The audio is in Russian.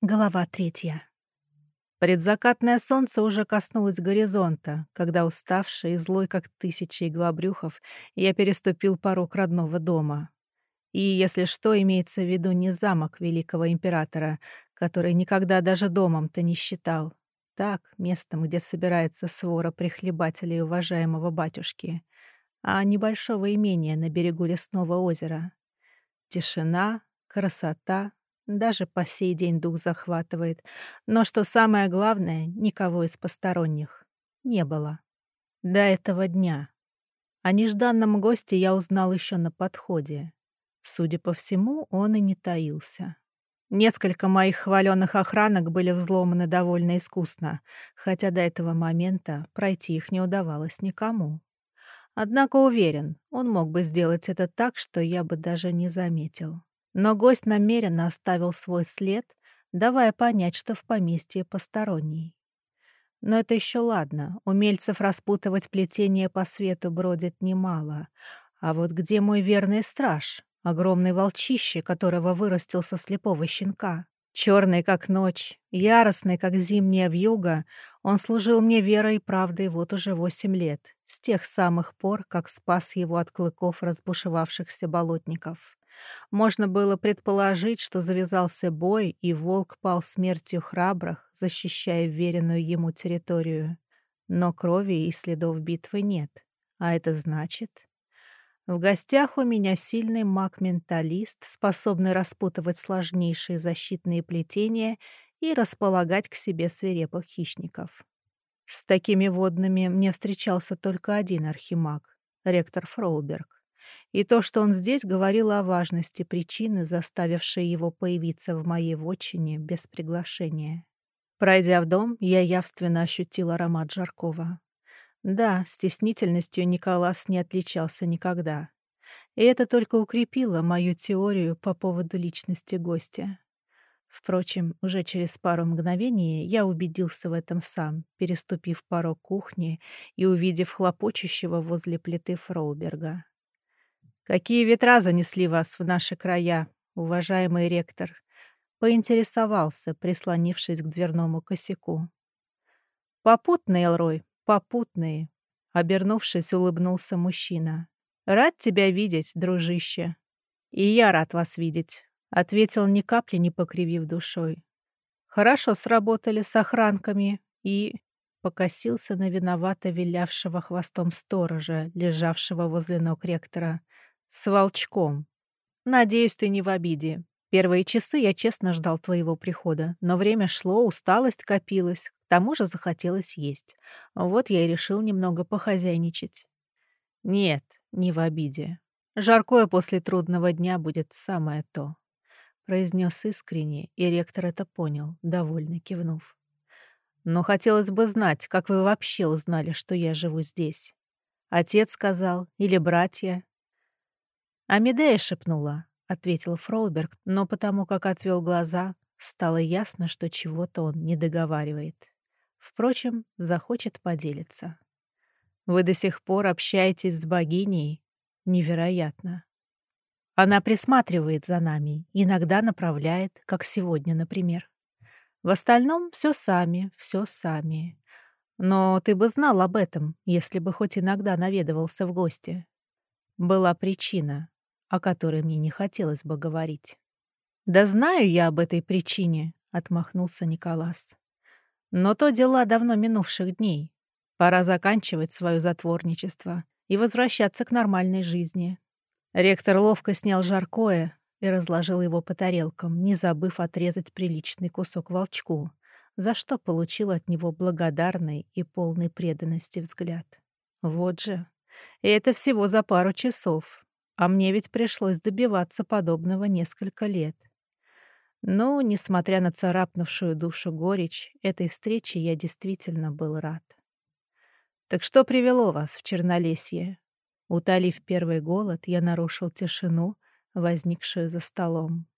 Глава третья. Предзакатное солнце уже коснулось горизонта, когда уставший и злой, как тысячи иглобрюхов, я переступил порог родного дома. И, если что, имеется в виду не замок великого императора, который никогда даже домом-то не считал. Так, местом, где собирается свора прихлебателей уважаемого батюшки, а небольшого имения на берегу лесного озера. Тишина, красота, даже по сей день дух захватывает. Но что самое главное, никого из посторонних не было. До этого дня. О нежданном госте я узнал еще на подходе. Судя по всему, он и не таился. Несколько моих хваленных охранок были взломаны довольно искусно, хотя до этого момента пройти их не удавалось никому. Однако уверен, он мог бы сделать это так, что я бы даже не заметил. Но гость намеренно оставил свой след, давая понять, что в поместье посторонний. Но это еще ладно, умельцев распутывать плетение по свету бродит немало. А вот где мой верный страж, огромный волчище, которого вырастил со слепого щенка? Черный, как ночь, яростный, как зимняя вьюга, он служил мне верой и правдой вот уже восемь лет, с тех самых пор, как спас его от клыков разбушевавшихся болотников. Можно было предположить, что завязался бой, и волк пал смертью храбрых, защищая веренную ему территорию. Но крови и следов битвы нет. А это значит... В гостях у меня сильный маг-менталист, способный распутывать сложнейшие защитные плетения и располагать к себе свирепых хищников. С такими водными мне встречался только один архимаг — ректор Фроуберг. И то, что он здесь, говорило о важности причины, заставившей его появиться в моей вотчине без приглашения. Пройдя в дом, я явственно ощутил аромат Жаркова. Да, стеснительностью Николас не отличался никогда. И это только укрепило мою теорию по поводу личности гостя. Впрочем, уже через пару мгновений я убедился в этом сам, переступив порог кухни и увидев хлопочущего возле плиты Фроуберга. «Какие ветра занесли вас в наши края, уважаемый ректор?» Поинтересовался, прислонившись к дверному косяку. «Попутные, Элрой, попутные!» Обернувшись, улыбнулся мужчина. «Рад тебя видеть, дружище!» «И я рад вас видеть», — ответил ни капли не покривив душой. «Хорошо сработали с охранками и...» покосился на виновато вилявшего хвостом сторожа, лежавшего возле ног ректора. С волчком. Надеюсь, ты не в обиде. Первые часы я честно ждал твоего прихода, но время шло, усталость копилась, к тому же захотелось есть. Вот я и решил немного похозяйничать. Нет, не в обиде. Жаркое после трудного дня будет самое то. Произнес искренне, и ректор это понял, довольно кивнув. Но хотелось бы знать, как вы вообще узнали, что я живу здесь. Отец сказал, или братья, «Амедея шепнула», — ответил Фроуберг, но потому как отвел глаза, стало ясно, что чего-то он не договаривает. Впрочем, захочет поделиться. «Вы до сих пор общаетесь с богиней? Невероятно. Она присматривает за нами, иногда направляет, как сегодня, например. В остальном все сами, все сами. Но ты бы знал об этом, если бы хоть иногда наведывался в гости. Была причина, о которой мне не хотелось бы говорить. «Да знаю я об этой причине», — отмахнулся Николас. «Но то дела давно минувших дней. Пора заканчивать свое затворничество и возвращаться к нормальной жизни». Ректор ловко снял жаркое и разложил его по тарелкам, не забыв отрезать приличный кусок волчку, за что получил от него благодарный и полный преданности взгляд. Вот же. И это всего за пару часов. А мне ведь пришлось добиваться подобного несколько лет. Но, несмотря на царапнувшую душу горечь, этой встречи я действительно был рад. «Так что привело вас в Чернолесье?» Утолив первый голод, я нарушил тишину, возникшую за столом.